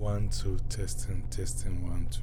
One, two, testing, testing, one, two.